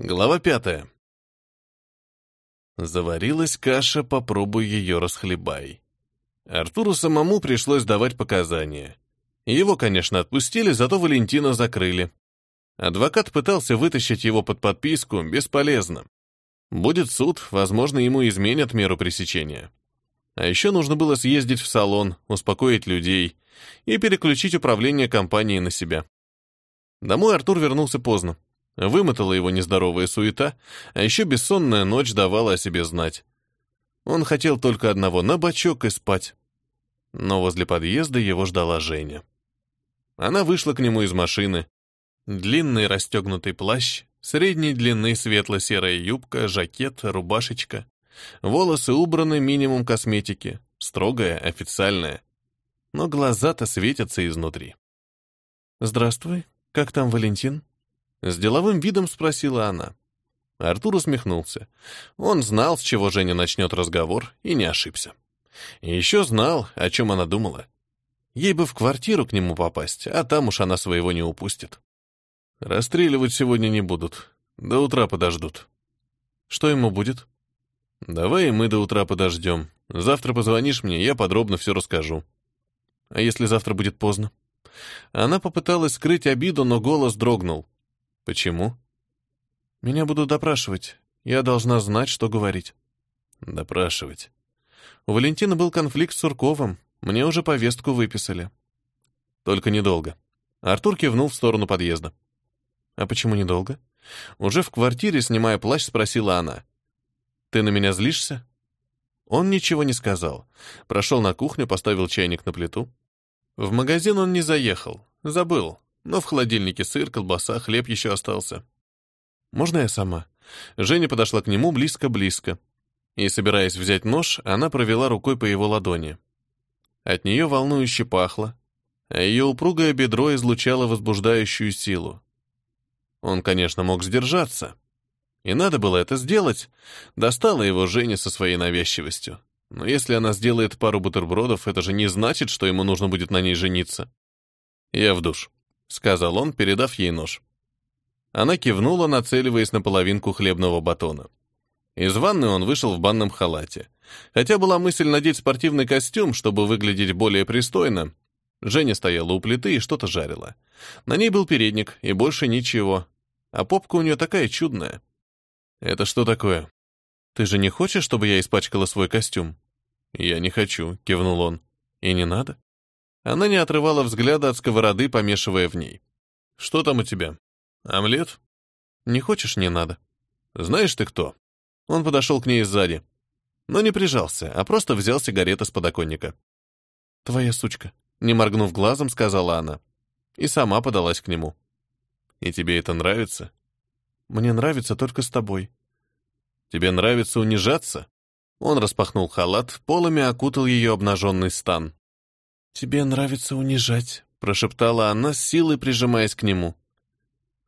Глава пятая. Заварилась каша, попробуй ее расхлебай. Артуру самому пришлось давать показания. Его, конечно, отпустили, зато Валентина закрыли. Адвокат пытался вытащить его под подписку, бесполезно. Будет суд, возможно, ему изменят меру пресечения. А еще нужно было съездить в салон, успокоить людей и переключить управление компанией на себя. Домой Артур вернулся поздно. Вымотала его нездоровая суета, а еще бессонная ночь давала о себе знать. Он хотел только одного — на бочок и спать. Но возле подъезда его ждала Женя. Она вышла к нему из машины. Длинный расстегнутый плащ, средней длины светло-серая юбка, жакет, рубашечка. Волосы убраны, минимум косметики. Строгая, официальная. Но глаза-то светятся изнутри. «Здравствуй, как там Валентин?» С деловым видом спросила она. Артур усмехнулся. Он знал, с чего Женя начнет разговор, и не ошибся. И еще знал, о чем она думала. Ей бы в квартиру к нему попасть, а там уж она своего не упустит. Расстреливать сегодня не будут. До утра подождут. Что ему будет? Давай и мы до утра подождем. Завтра позвонишь мне, я подробно все расскажу. А если завтра будет поздно? Она попыталась скрыть обиду, но голос дрогнул. Почему? Меня будут допрашивать. Я должна знать, что говорить. Допрашивать. У Валентина был конфликт с Сурковым. Мне уже повестку выписали. Только недолго. Артур кивнул в сторону подъезда. А почему недолго? Уже в квартире, снимая плащ, спросила она. Ты на меня злишься? Он ничего не сказал. Прошел на кухню, поставил чайник на плиту. В магазин он не заехал. Забыл но в холодильнике сыр, колбаса, хлеб еще остался. «Можно я сама?» Женя подошла к нему близко-близко. И, собираясь взять нож, она провела рукой по его ладони. От нее волнующе пахло, а ее упругое бедро излучало возбуждающую силу. Он, конечно, мог сдержаться. И надо было это сделать. Достала его Женя со своей навязчивостью. Но если она сделает пару бутербродов, это же не значит, что ему нужно будет на ней жениться. Я в душ. — сказал он, передав ей нож. Она кивнула, нацеливаясь на половинку хлебного батона. Из ванны он вышел в банном халате. Хотя была мысль надеть спортивный костюм, чтобы выглядеть более пристойно. Женя стояла у плиты и что-то жарила. На ней был передник, и больше ничего. А попка у нее такая чудная. «Это что такое? Ты же не хочешь, чтобы я испачкала свой костюм?» «Я не хочу», — кивнул он. «И не надо?» Она не отрывала взгляда от сковороды, помешивая в ней. «Что там у тебя? Омлет?» «Не хочешь, не надо». «Знаешь ты кто?» Он подошел к ней сзади. Но не прижался, а просто взял сигареты с подоконника. «Твоя сучка», — не моргнув глазом, сказала она. И сама подалась к нему. «И тебе это нравится?» «Мне нравится только с тобой». «Тебе нравится унижаться?» Он распахнул халат, полами окутал ее обнаженный стан. «Тебе нравится унижать», — прошептала она, с силой прижимаясь к нему.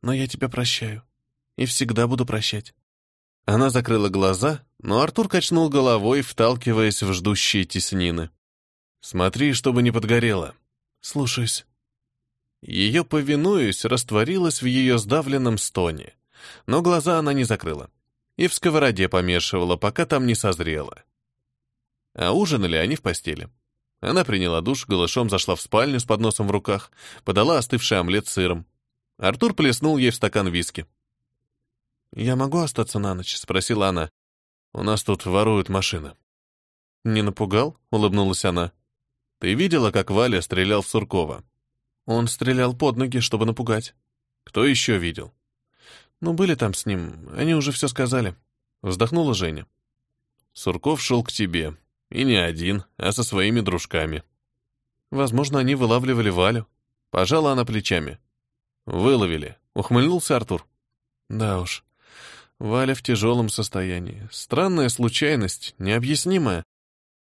«Но я тебя прощаю. И всегда буду прощать». Она закрыла глаза, но Артур качнул головой, вталкиваясь в ждущие теснины. «Смотри, чтобы не подгорело». «Слушаюсь». Ее, повинуясь, растворилась в ее сдавленном стоне, но глаза она не закрыла и в сковороде помешивала, пока там не созрела. А ужинали они в постели. Она приняла душ, голышом зашла в спальню с подносом в руках, подала остывший омлет с сыром. Артур плеснул ей в стакан виски. «Я могу остаться на ночь?» — спросила она. «У нас тут воруют машины». «Не напугал?» — улыбнулась она. «Ты видела, как Валя стрелял в Суркова?» «Он стрелял под ноги, чтобы напугать». «Кто еще видел?» «Ну, были там с ним. Они уже все сказали». Вздохнула Женя. «Сурков шел к тебе. И не один, а со своими дружками. Возможно, они вылавливали Валю. Пожала она плечами. Выловили, ухмыльнулся Артур. Да уж. Валя в тяжелом состоянии. Странная случайность, необъяснимая.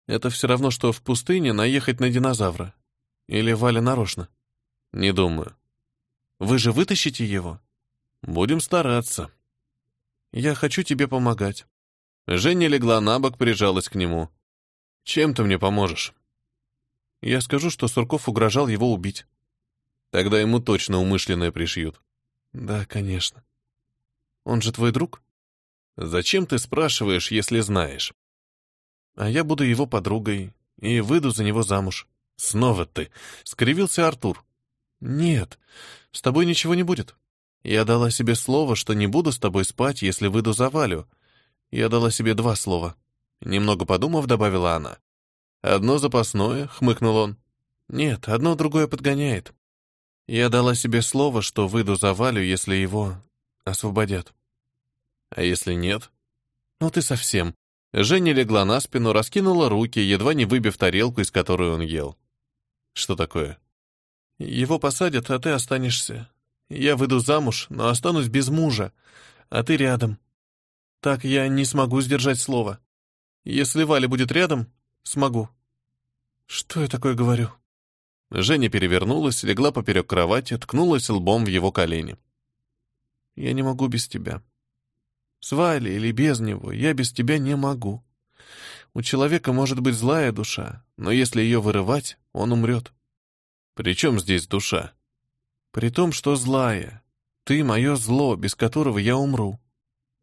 Это все равно, что в пустыне наехать на динозавра. Или Валя нарочно? Не думаю. Вы же вытащите его? Будем стараться. Я хочу тебе помогать. Женя легла на бок, прижалась к нему. Чем ты мне поможешь? Я скажу, что Сурков угрожал его убить. Тогда ему точно умышленное пришьют. Да, конечно. Он же твой друг. Зачем ты спрашиваешь, если знаешь? А я буду его подругой и выйду за него замуж. Снова ты. Скривился Артур. Нет, с тобой ничего не будет. Я дала себе слово, что не буду с тобой спать, если выйду за Валю. Я дала себе два слова. Немного подумав, добавила она. Одно запасное, хмыкнул он. Нет, одно другое подгоняет. Я дала себе слово, что выйду за Валю, если его освободят. А если нет? Ну ты совсем. Женя легла на спину, раскинула руки, едва не выбив тарелку, из которой он ел. Что такое? Его посадят, а ты останешься. Я выйду замуж, но останусь без мужа, а ты рядом. Так я не смогу сдержать слово. Если Валя будет рядом, смогу. Что я такое говорю? Женя перевернулась, легла поперек кровати, ткнулась лбом в его колени. Я не могу без тебя. С Валей или без него я без тебя не могу. У человека может быть злая душа, но если ее вырывать, он умрет. При чем здесь душа? При том, что злая. Ты мое зло, без которого я умру.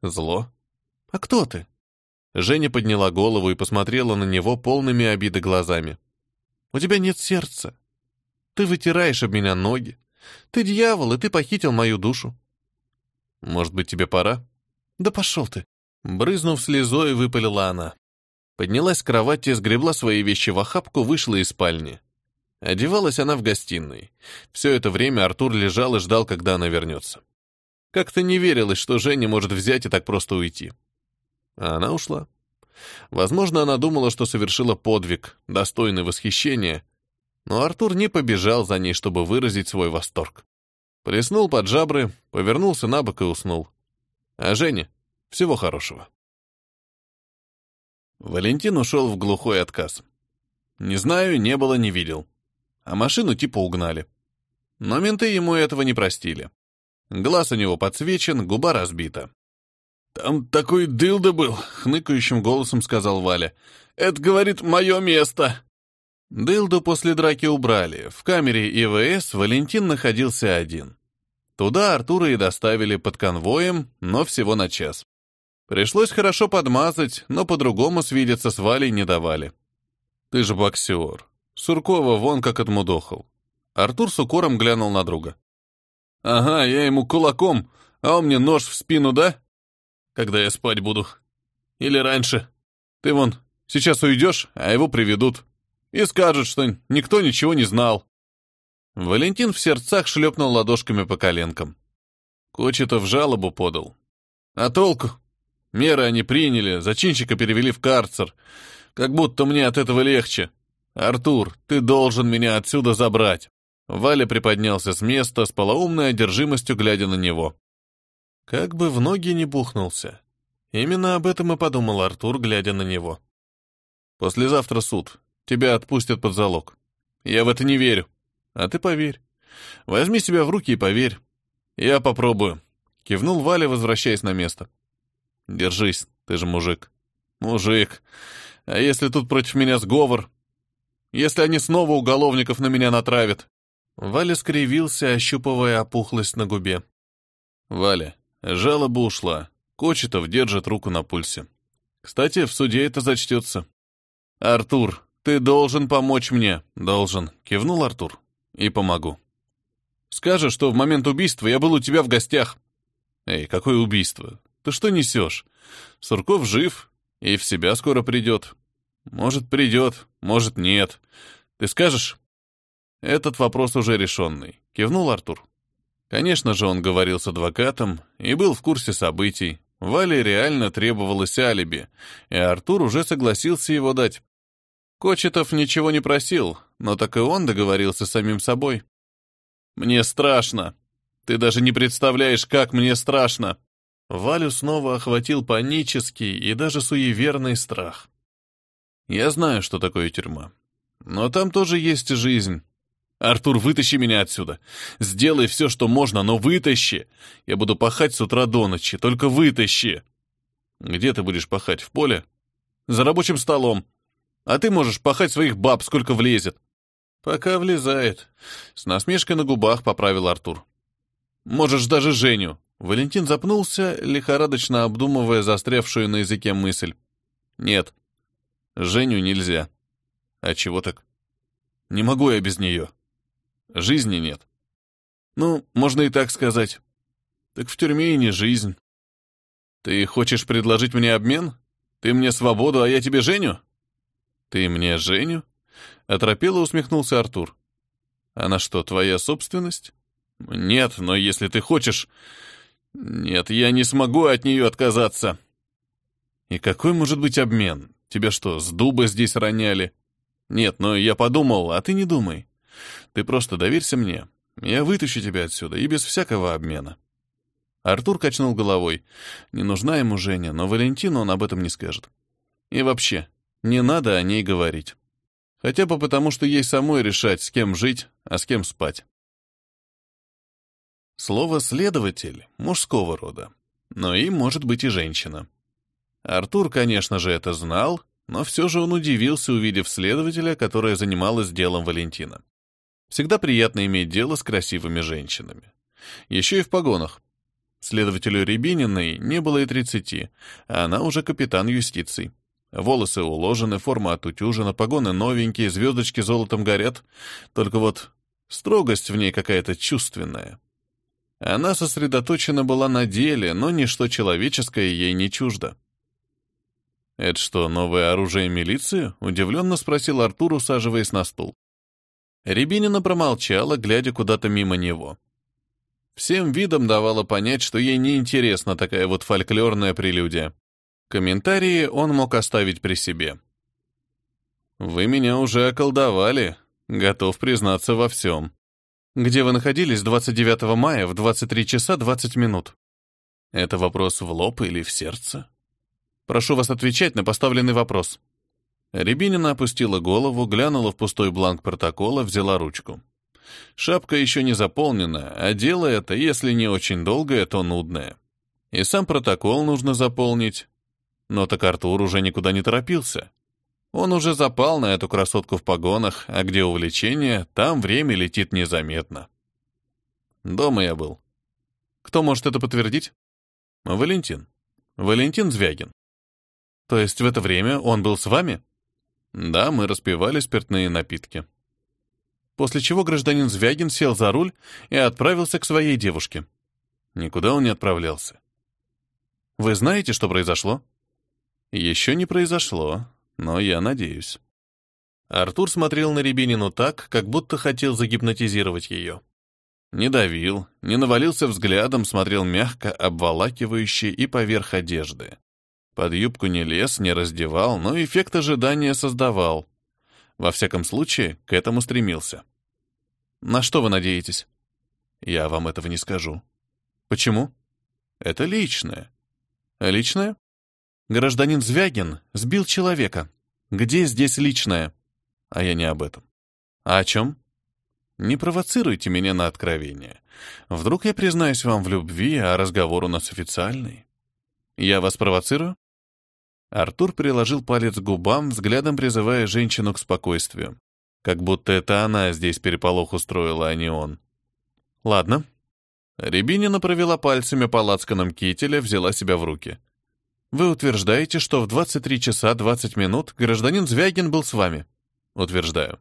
Зло? А кто ты? Женя подняла голову и посмотрела на него полными обиды глазами. У тебя нет сердца. Ты вытираешь об меня ноги. Ты дьявол, и ты похитил мою душу. Может быть, тебе пора? Да пошел ты. Брызнув слезой, выпалила она. Поднялась с кровати, сгребла свои вещи в охапку, вышла из спальни. Одевалась она в гостиной. Все это время Артур лежал и ждал, когда она вернется. Как-то не верилось, что Женя может взять и так просто уйти. А она ушла. Возможно, она думала, что совершила подвиг, достойный восхищения, но Артур не побежал за ней, чтобы выразить свой восторг. Плеснул под жабры, повернулся на бок и уснул. А Женя — всего хорошего. Валентин ушел в глухой отказ. Не знаю, не было, не видел а машину типа угнали. Но менты ему этого не простили. Глаз у него подсвечен, губа разбита. «Там такой дылда был», — хныкающим голосом сказал Валя. «Это, говорит, мое место». Дылду после драки убрали. В камере ИВС Валентин находился один. Туда Артура и доставили под конвоем, но всего на час. Пришлось хорошо подмазать, но по-другому свидеться с Валей не давали. «Ты же боксер. Суркова вон как отмудохал. Артур с укором глянул на друга. «Ага, я ему кулаком, а он мне нож в спину, да? Когда я спать буду? Или раньше? Ты вон, сейчас уйдешь, а его приведут. И скажут, что никто ничего не знал». Валентин в сердцах шлепнул ладошками по коленкам. Кочетов жалобу подал. «А толку? Меры они приняли, зачинщика перевели в карцер. Как будто мне от этого легче. «Артур, ты должен меня отсюда забрать!» Валя приподнялся с места с полоумной одержимостью, глядя на него. Как бы в ноги не бухнулся. Именно об этом и подумал Артур, глядя на него. «Послезавтра суд. Тебя отпустят под залог. Я в это не верю. А ты поверь. Возьми себя в руки и поверь. Я попробую». Кивнул Валя, возвращаясь на место. «Держись, ты же мужик». «Мужик. А если тут против меня сговор?» если они снова уголовников на меня натравят?» Валя скривился, ощупывая опухлость на губе. «Валя, жалоба ушла. Кочетов держит руку на пульсе. Кстати, в суде это зачтется». «Артур, ты должен помочь мне». «Должен», — кивнул Артур. «И помогу». «Скажешь, что в момент убийства я был у тебя в гостях». «Эй, какое убийство? Ты что несешь? Сурков жив и в себя скоро придет. Может, придет, может, нет. Ты скажешь? Этот вопрос уже решенный, кивнул Артур. Конечно же, он говорил с адвокатом и был в курсе событий. Вале реально требовалось алиби, и Артур уже согласился его дать. Кочетов ничего не просил, но так и он договорился с самим собой. «Мне страшно. Ты даже не представляешь, как мне страшно!» Валю снова охватил панический и даже суеверный страх. Я знаю, что такое тюрьма. Но там тоже есть жизнь. Артур, вытащи меня отсюда. Сделай все, что можно, но вытащи. Я буду пахать с утра до ночи, только вытащи. Где ты будешь пахать, в поле? За рабочим столом. А ты можешь пахать своих баб, сколько влезет. Пока влезает. С насмешкой на губах поправил Артур. Можешь даже Женю. Валентин запнулся, лихорадочно обдумывая застрявшую на языке мысль. «Нет, Женю нельзя». «А чего так?» «Не могу я без нее. Жизни нет». «Ну, можно и так сказать. Так в тюрьме и не жизнь». «Ты хочешь предложить мне обмен? Ты мне свободу, а я тебе Женю?» «Ты мне Женю?» — оторопело усмехнулся Артур. «Она что, твоя собственность?» «Нет, но если ты хочешь...» «Нет, я не смогу от нее отказаться». «И какой может быть обмен? Тебя что, с дуба здесь роняли?» «Нет, но я подумал, а ты не думай. Ты просто доверься мне. Я вытащу тебя отсюда, и без всякого обмена». Артур качнул головой. Не нужна ему Женя, но Валентину он об этом не скажет. И вообще, не надо о ней говорить. Хотя бы потому, что ей самой решать, с кем жить, а с кем спать. Слово «следователь» мужского рода, но им может быть и женщина. Артур, конечно же, это знал, но все же он удивился, увидев следователя, которая занималась делом Валентина. Всегда приятно иметь дело с красивыми женщинами. Еще и в погонах. Следователю Рябининой не было и тридцати, а она уже капитан юстиции. Волосы уложены, форма отутюжена, погоны новенькие, звездочки золотом горят. Только вот строгость в ней какая-то чувственная. Она сосредоточена была на деле, но ничто человеческое ей не чуждо. «Это что, новое оружие милиции?» — удивленно спросил Артур, усаживаясь на стул. Рябинина промолчала, глядя куда-то мимо него. Всем видом давала понять, что ей неинтересна такая вот фольклорная прелюдия. Комментарии он мог оставить при себе. «Вы меня уже околдовали. Готов признаться во всем. Где вы находились 29 мая в 23 часа 20 минут?» Это вопрос в лоб или в сердце? Прошу вас отвечать на поставленный вопрос. Рябинина опустила голову, глянула в пустой бланк протокола, взяла ручку. Шапка еще не заполнена, а дело это, если не очень долгое, то нудное. И сам протокол нужно заполнить, но так Артур уже никуда не торопился. Он уже запал на эту красотку в погонах, а где увлечение, там время летит незаметно. Дома я был. Кто может это подтвердить? Валентин. Валентин Звягин. То есть в это время он был с вами? Да, мы распивали спиртные напитки. После чего гражданин Звягин сел за руль и отправился к своей девушке. Никуда он не отправлялся. Вы знаете, что произошло? Еще не произошло, но я надеюсь. Артур смотрел на Рябинину так, как будто хотел загипнотизировать ее. Не давил, не навалился взглядом, смотрел мягко, обволакивающе и поверх одежды. Под юбку не лез, не раздевал, но эффект ожидания создавал. Во всяком случае, к этому стремился. «На что вы надеетесь?» «Я вам этого не скажу». «Почему?» «Это личное». «Личное?» Гражданин Звягин сбил человека. Где здесь личное? А я не об этом. А о чем? Не провоцируйте меня на откровение. Вдруг я признаюсь вам в любви, а разговор у нас официальный. Я вас провоцирую? Артур приложил палец к губам, взглядом призывая женщину к спокойствию. Как будто это она здесь переполох устроила, а не он. Ладно. Рябинина провела пальцами по лацканам кителя, взяла себя в руки. Вы утверждаете, что в 23 часа 20 минут гражданин Звягин был с вами? Утверждаю.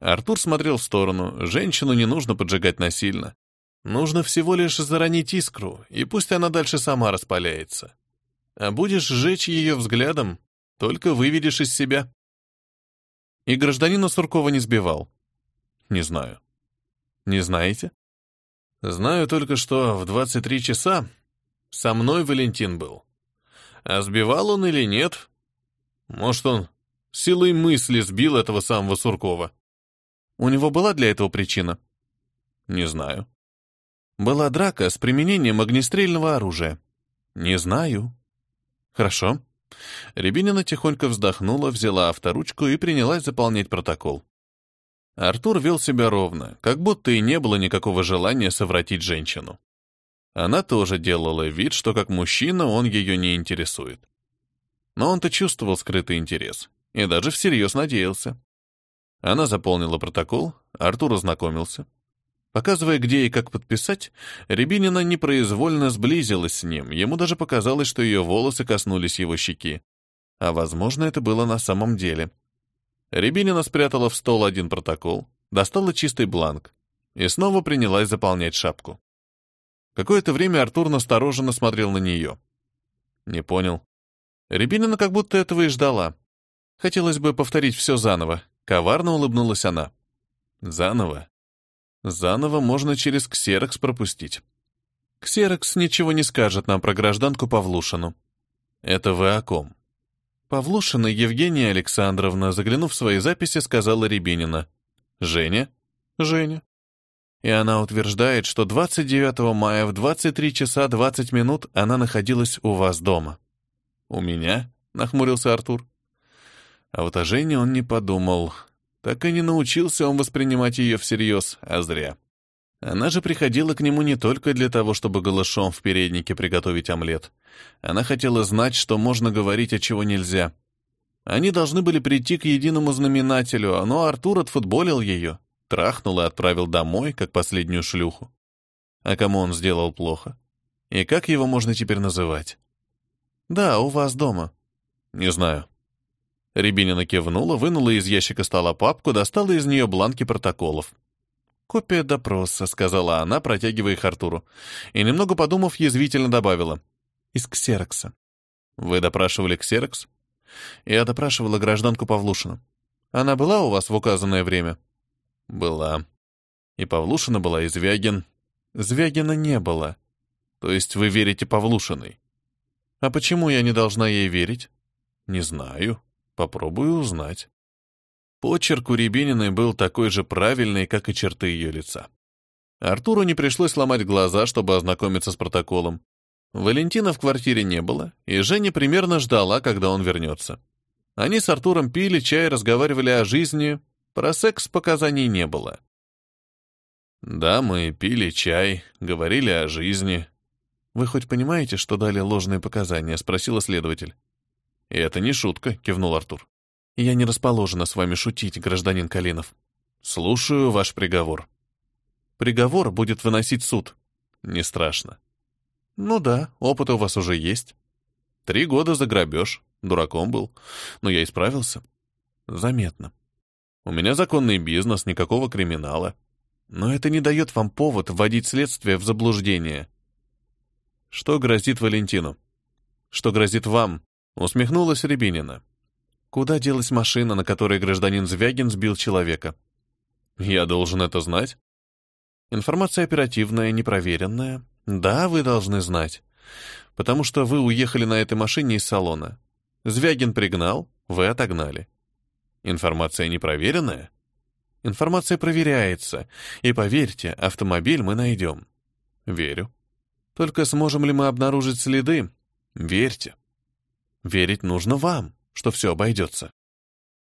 Артур смотрел в сторону. Женщину не нужно поджигать насильно. Нужно всего лишь заронить искру, и пусть она дальше сама распаляется. А будешь сжечь ее взглядом, только выведешь из себя. И гражданина Суркова не сбивал. Не знаю. Не знаете? Знаю только, что в 23 часа со мной Валентин был. А сбивал он или нет? Может, он силой мысли сбил этого самого Суркова? У него была для этого причина? Не знаю. Была драка с применением огнестрельного оружия? Не знаю. Хорошо. Рябинина тихонько вздохнула, взяла авторучку и принялась заполнять протокол. Артур вел себя ровно, как будто и не было никакого желания совратить женщину. Она тоже делала вид, что как мужчина он ее не интересует. Но он-то чувствовал скрытый интерес и даже всерьез надеялся. Она заполнила протокол, Артур ознакомился. Показывая, где и как подписать, Рябинина непроизвольно сблизилась с ним, ему даже показалось, что ее волосы коснулись его щеки. А, возможно, это было на самом деле. Рябинина спрятала в стол один протокол, достала чистый бланк и снова принялась заполнять шапку. Какое-то время Артур настороженно смотрел на нее. Не понял. Рябинина как будто этого и ждала. Хотелось бы повторить все заново. Коварно улыбнулась она. Заново? Заново можно через ксерокс пропустить. Ксерокс ничего не скажет нам про гражданку Павлушину. Это вы о ком? Павлушина Евгения Александровна, заглянув в свои записи, сказала Рябинина. Женя? Женя. И она утверждает, что 29 мая в 23 часа 20 минут она находилась у вас дома. «У меня?» — нахмурился Артур. А вот о Жене он не подумал. Так и не научился он воспринимать ее всерьез, а зря. Она же приходила к нему не только для того, чтобы голышом в переднике приготовить омлет. Она хотела знать, что можно говорить, а чего нельзя. Они должны были прийти к единому знаменателю, но Артур отфутболил ее, трахнул и отправил домой, как последнюю шлюху. А кому он сделал плохо? И как его можно теперь называть? «Да, у вас дома». «Не знаю. Рябинина кивнула, вынула из ящика стола папку, достала из нее бланки протоколов. «Копия допроса», — сказала она, протягивая их Артуру. И, немного подумав, язвительно добавила. «Из ксерокса». «Вы допрашивали ксерокс?» «Я допрашивала гражданку Павлушину. Она была у вас в указанное время?» «Была. И Павлушина была, и Звягин». «Звягина не было. То есть вы верите Павлушиной?» «А почему я не должна ей верить?» «Не знаю», Попробую узнать. Почерк у Рябининой был такой же правильный, как и черты ее лица. Артуру не пришлось ломать глаза, чтобы ознакомиться с протоколом. Валентина в квартире не было, и Женя примерно ждала, когда он вернется. Они с Артуром пили чай, разговаривали о жизни, про секс показаний не было. Да, мы пили чай, говорили о жизни. Вы хоть понимаете, что дали ложные показания, спросила следователь. «И это не шутка», — кивнул Артур. «Я не расположена с вами шутить, гражданин Калинов. Слушаю ваш приговор». «Приговор будет выносить суд». «Не страшно». «Ну да, опыт у вас уже есть». «Три года за грабеж. Дураком был. Но я исправился». «Заметно». «У меня законный бизнес, никакого криминала. Но это не дает вам повод вводить следствие в заблуждение». «Что грозит Валентину?» «Что грозит вам?» Усмехнулась Рябинина. Куда делась машина, на которой гражданин Звягин сбил человека? Я должен это знать? Информация оперативная, непроверенная. Да, вы должны знать. Потому что вы уехали на этой машине из салона. Звягин пригнал, вы отогнали. Информация непроверенная? Информация проверяется. И поверьте, автомобиль мы найдем. Верю. Только сможем ли мы обнаружить следы? Верьте. Верить нужно вам, что все обойдется.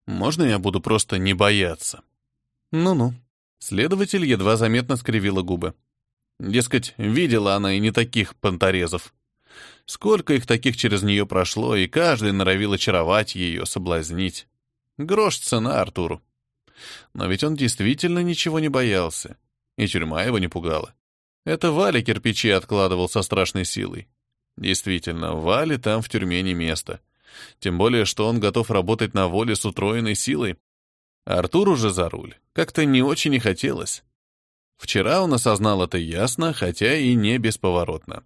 Можно я буду просто не бояться? Ну-ну. Следователь едва заметно скривила губы. Дескать, видела она и не таких понторезов. Сколько их таких через нее прошло, и каждый норовил очаровать ее, соблазнить. Грош цена Артуру. Но ведь он действительно ничего не боялся, и тюрьма его не пугала. Это Валя кирпичи откладывал со страшной силой. Действительно, Вале там в тюрьме не место. Тем более, что он готов работать на воле с утроенной силой. Артур уже за руль. Как-то не очень и хотелось. Вчера он осознал это ясно, хотя и не бесповоротно.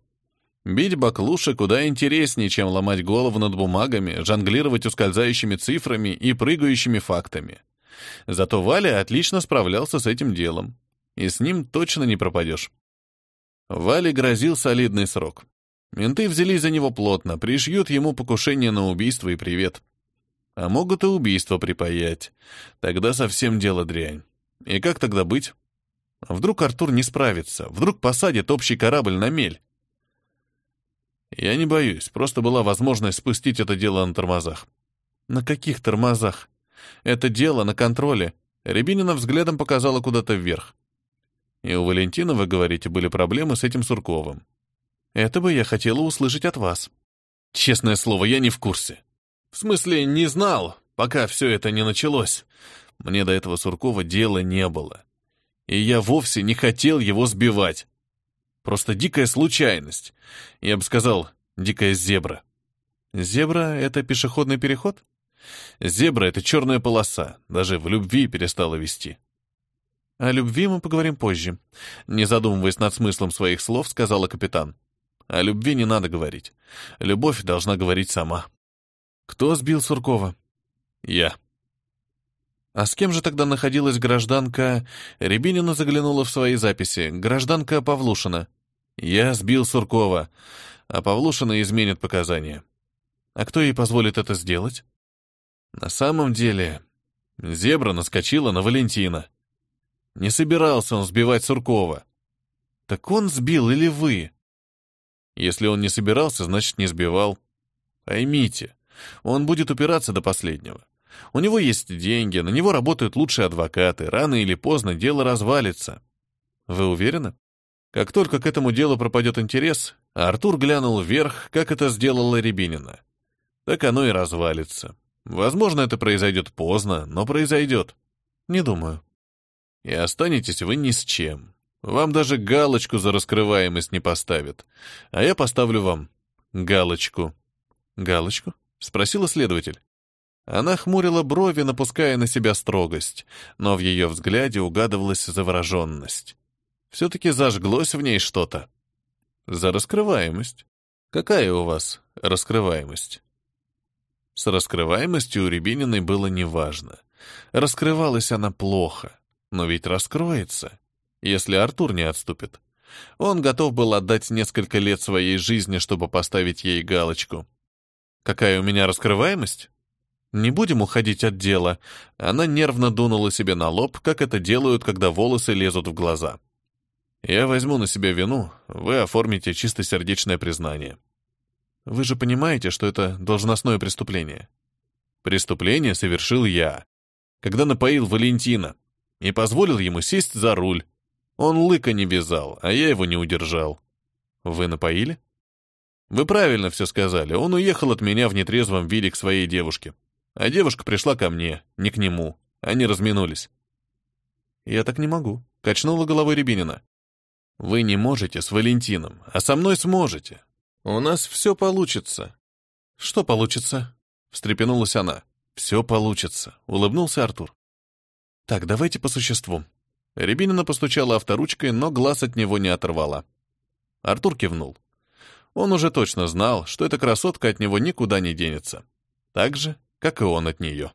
Бить баклуши куда интереснее, чем ломать голову над бумагами, жонглировать ускользающими цифрами и прыгающими фактами. Зато Валя отлично справлялся с этим делом. И с ним точно не пропадешь. Вале грозил солидный срок. Менты взялись за него плотно, пришьют ему покушение на убийство и привет. А могут и убийство припаять. Тогда совсем дело дрянь. И как тогда быть? Вдруг Артур не справится, вдруг посадит общий корабль на мель. Я не боюсь, просто была возможность спустить это дело на тормозах. На каких тормозах? Это дело на контроле. Рябинина взглядом показала куда-то вверх. И у Валентина, вы говорите, были проблемы с этим Сурковым. Это бы я хотела услышать от вас. Честное слово, я не в курсе. В смысле, не знал, пока все это не началось. Мне до этого Суркова дела не было. И я вовсе не хотел его сбивать. Просто дикая случайность. Я бы сказал, дикая зебра. Зебра — это пешеходный переход? Зебра — это черная полоса. Даже в любви перестала вести. О любви мы поговорим позже. Не задумываясь над смыслом своих слов, сказала капитан. О любви не надо говорить. Любовь должна говорить сама. Кто сбил Суркова? Я. А с кем же тогда находилась гражданка... Рябинина заглянула в свои записи. Гражданка Павлушина. Я сбил Суркова, а Павлушина изменит показания. А кто ей позволит это сделать? На самом деле, зебра наскочила на Валентина. Не собирался он сбивать Суркова. Так он сбил или вы? Если он не собирался, значит, не сбивал. Поймите, он будет упираться до последнего. У него есть деньги, на него работают лучшие адвокаты. Рано или поздно дело развалится. Вы уверены? Как только к этому делу пропадет интерес, Артур глянул вверх, как это сделала Рябинина. Так оно и развалится. Возможно, это произойдет поздно, но произойдет. Не думаю. И останетесь вы ни с чем. Вам даже галочку за раскрываемость не поставят. А я поставлю вам галочку. Галочку? Спросила следователь. Она хмурила брови, напуская на себя строгость, но в ее взгляде угадывалась завороженность. Все-таки зажглось в ней что-то. За раскрываемость. Какая у вас раскрываемость? С раскрываемостью у Рябининой было неважно. Раскрывалась она плохо, но ведь раскроется, если Артур не отступит. Он готов был отдать несколько лет своей жизни, чтобы поставить ей галочку. Какая у меня раскрываемость? Не будем уходить от дела. Она нервно дунула себе на лоб, как это делают, когда волосы лезут в глаза. Я возьму на себя вину, вы оформите чистосердечное признание. Вы же понимаете, что это должностное преступление. Преступление совершил я, когда напоил Валентина и позволил ему сесть за руль. Он лыка не вязал, а я его не удержал. Вы напоили? Вы правильно все сказали. Он уехал от меня в нетрезвом виде к своей девушке. А девушка пришла ко мне, не к нему. Они разминулись. Я так не могу. Качнула головой Рябинина. Вы не можете с Валентином, а со мной сможете. У нас все получится. Что получится? Встрепенулась она. Все получится, улыбнулся Артур. Так, давайте по существу. Рябинина постучала авторучкой, но глаз от него не оторвала. Артур кивнул. Он уже точно знал, что эта красотка от него никуда не денется. Так же, как и он от нее.